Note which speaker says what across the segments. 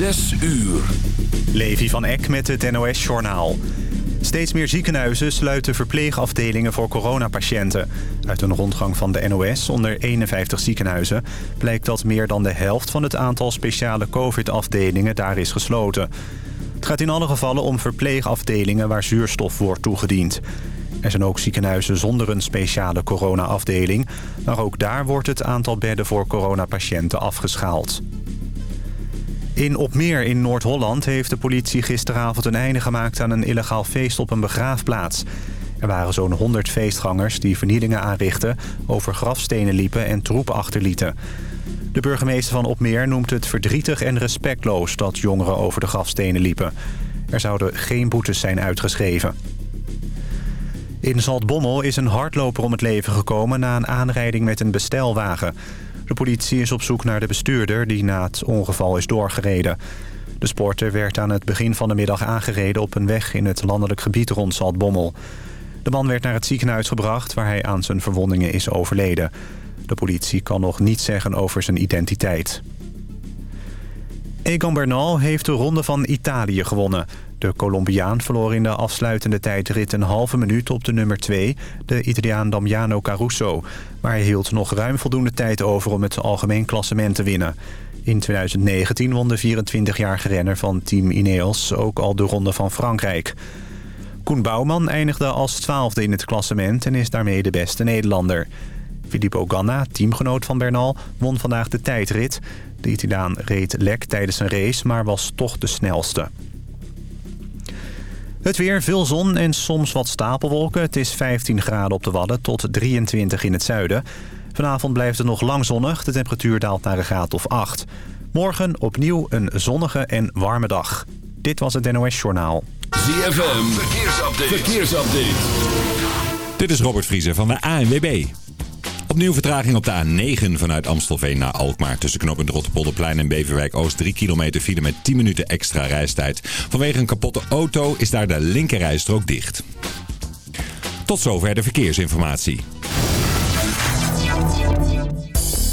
Speaker 1: Zes uur.
Speaker 2: Levi van Eck met het NOS-journaal. Steeds meer ziekenhuizen sluiten verpleegafdelingen voor coronapatiënten. Uit een rondgang van de NOS onder 51 ziekenhuizen... blijkt dat meer dan de helft van het aantal speciale covid-afdelingen daar is gesloten. Het gaat in alle gevallen om verpleegafdelingen waar zuurstof wordt toegediend. Er zijn ook ziekenhuizen zonder een speciale corona-afdeling... maar ook daar wordt het aantal bedden voor coronapatiënten afgeschaald. In Opmeer in Noord-Holland heeft de politie gisteravond een einde gemaakt aan een illegaal feest op een begraafplaats. Er waren zo'n 100 feestgangers die vernielingen aanrichtten, over grafstenen liepen en troepen achterlieten. De burgemeester van Opmeer noemt het verdrietig en respectloos dat jongeren over de grafstenen liepen. Er zouden geen boetes zijn uitgeschreven. In Zaltbommel is een hardloper om het leven gekomen na een aanrijding met een bestelwagen. De politie is op zoek naar de bestuurder die na het ongeval is doorgereden. De sporter werd aan het begin van de middag aangereden op een weg in het landelijk gebied rond Zaltbommel. De man werd naar het ziekenhuis gebracht waar hij aan zijn verwondingen is overleden. De politie kan nog niets zeggen over zijn identiteit. Egan Bernal heeft de ronde van Italië gewonnen. De Colombiaan verloor in de afsluitende tijdrit een halve minuut op de nummer 2, de Italiaan Damiano Caruso. Maar hij hield nog ruim voldoende tijd over om het algemeen klassement te winnen. In 2019 won de 24-jarige renner van Team Ineos ook al de Ronde van Frankrijk. Koen Bouwman eindigde als twaalfde in het klassement en is daarmee de beste Nederlander. Filippo Ganna, teamgenoot van Bernal, won vandaag de tijdrit. De Italiaan reed lek tijdens een race, maar was toch de snelste. Het weer, veel zon en soms wat stapelwolken. Het is 15 graden op de Wadden tot 23 in het zuiden. Vanavond blijft het nog lang zonnig. De temperatuur daalt naar een graad of 8. Morgen opnieuw een zonnige en warme dag. Dit was het NOS Journaal.
Speaker 1: ZFM, verkeersupdate. verkeersupdate.
Speaker 3: Dit is Robert Vriezer van de ANWB. Opnieuw vertraging op de A9 vanuit Amstelveen naar Alkmaar. Tussen knooppunt Rotterpolderplein en Beverwijk Oost 3 kilometer file met 10 minuten extra reistijd. Vanwege een kapotte auto is daar de linkerrijstrook dicht. Tot zover de verkeersinformatie.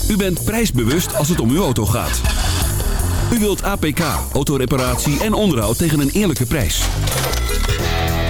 Speaker 1: U bent prijsbewust als het om uw auto gaat. U wilt APK, autoreparatie en onderhoud tegen een eerlijke prijs.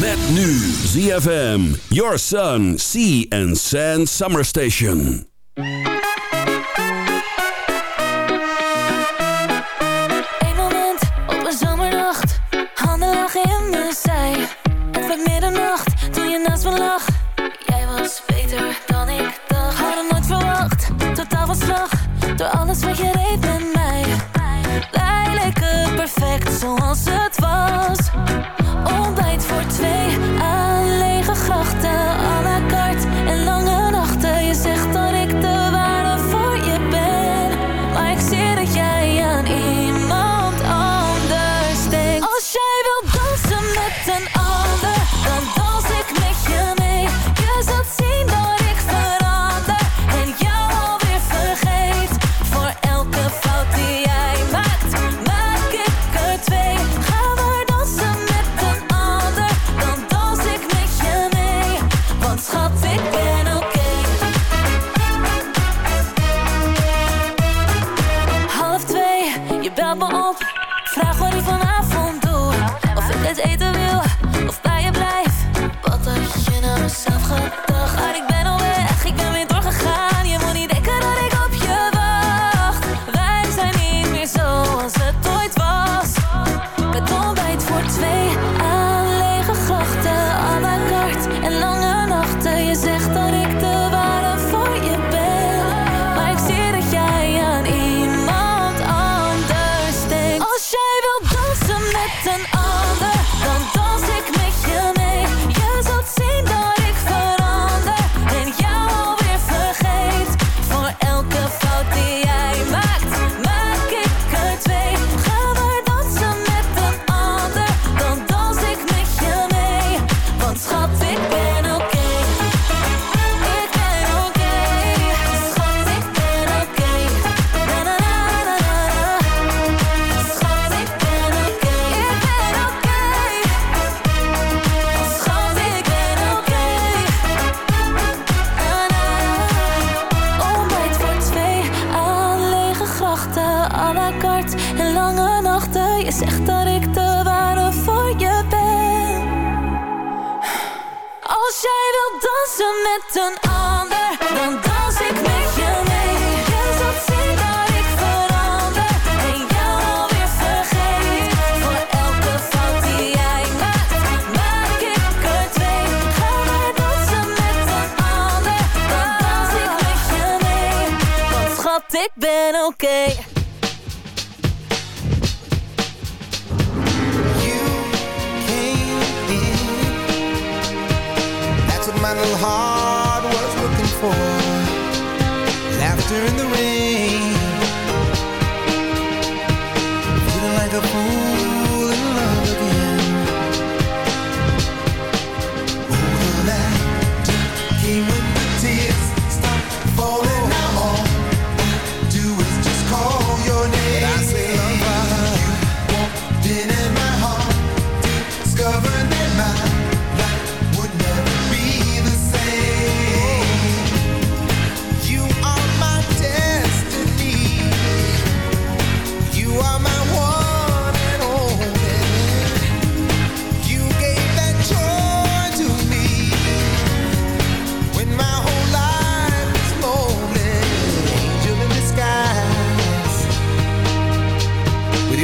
Speaker 1: Met nu ZFM, Your Sun, Sea and Sand Summer Station.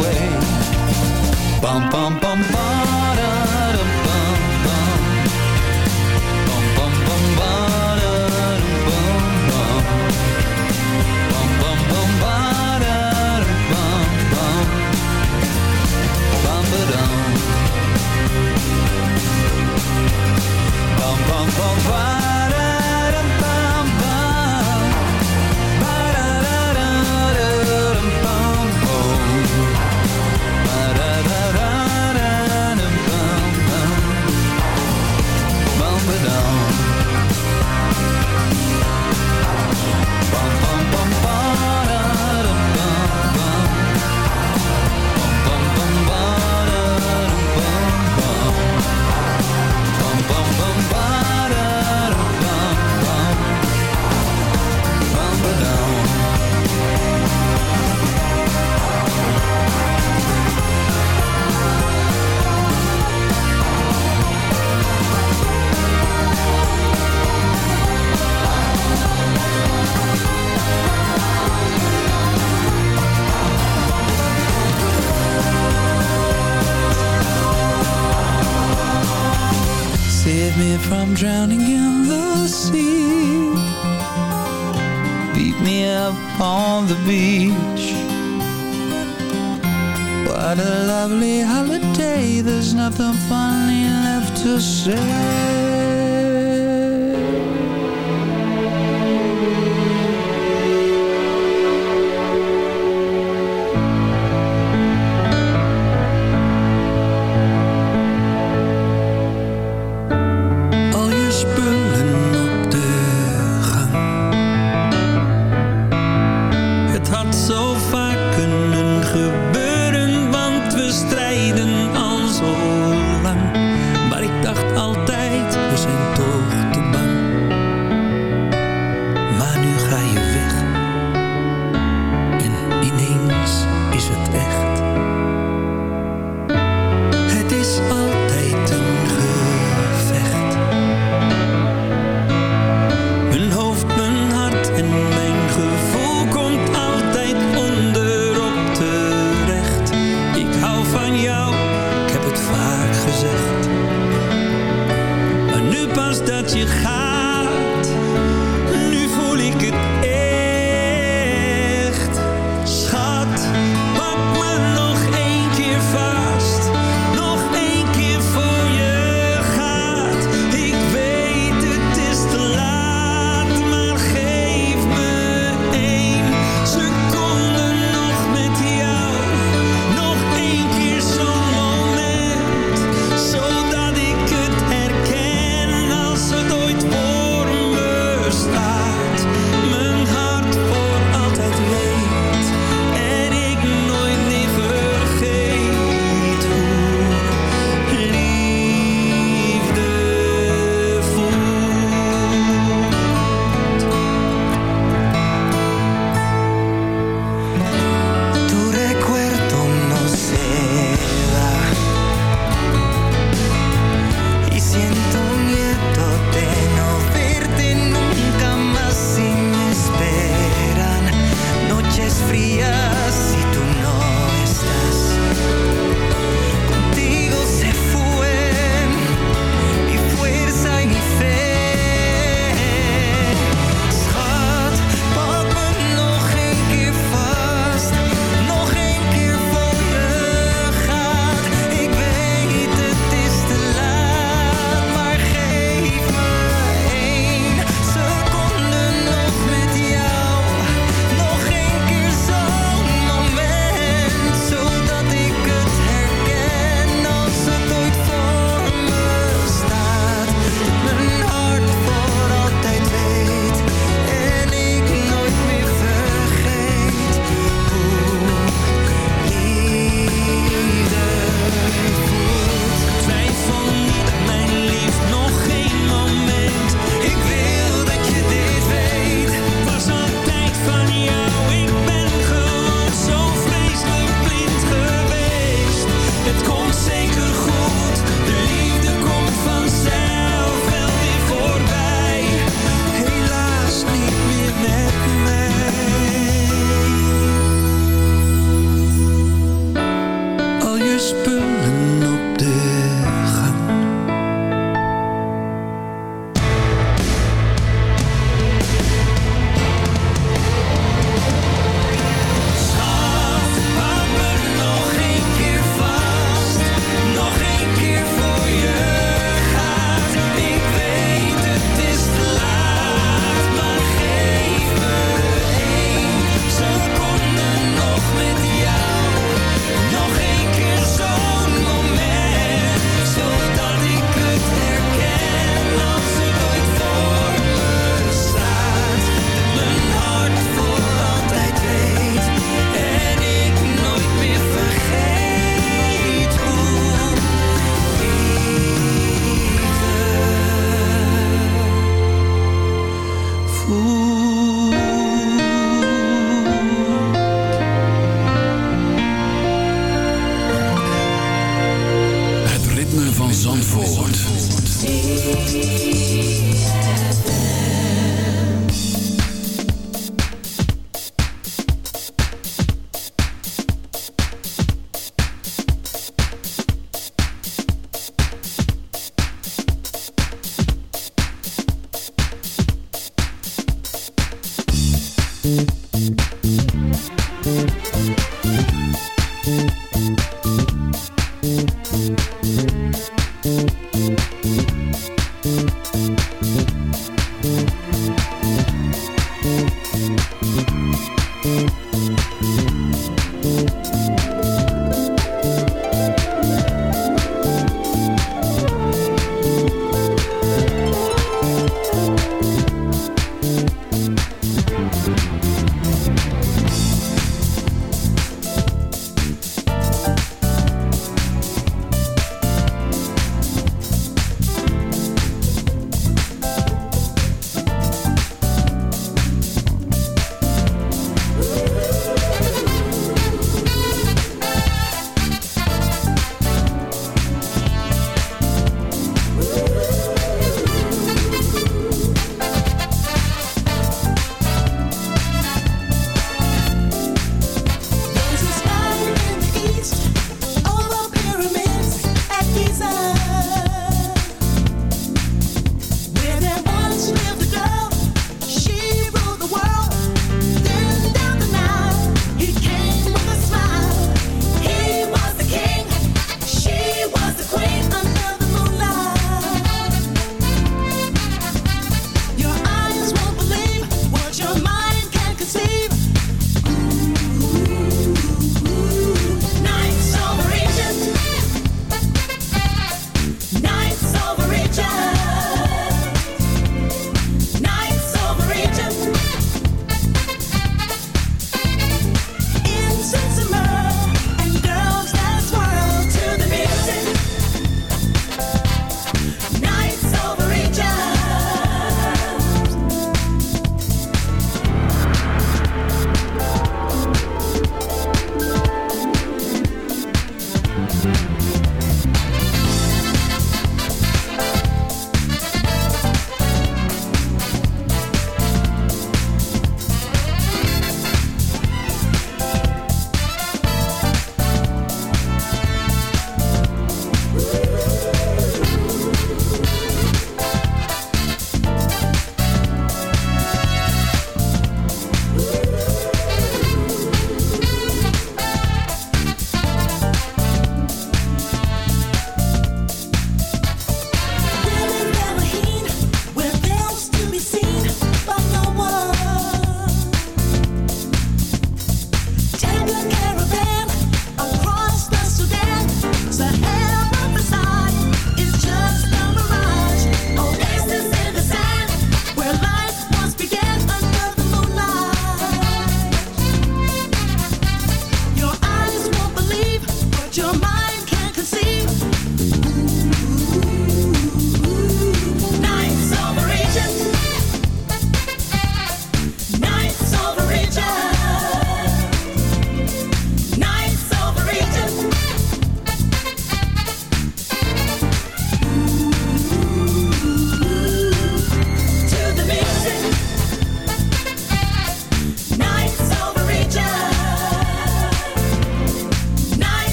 Speaker 4: Way. Bum bum bum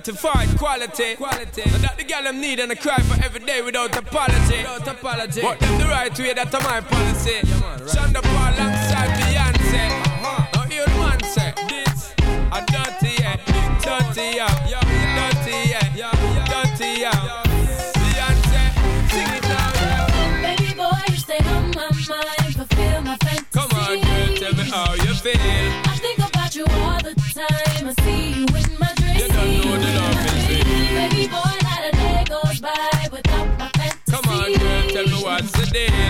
Speaker 5: certified quality. quality. And that the girl them need and I cry for every day without apology. Without apology. But them the right way, that's my policy. Yeah, man, right. Shonda Paul alongside Beyonce. Uh-huh. Now hear the man say, this a dirty yeah, big dirty yeah, yeah, dirty yeah, dirty yeah. Beyonce, sing it now, yeah.
Speaker 6: Baby boy, you stay on my mind, fulfill my fantasy.
Speaker 5: Come on, girl, tell me how you feel. Come on, girl, tell me what's the deal.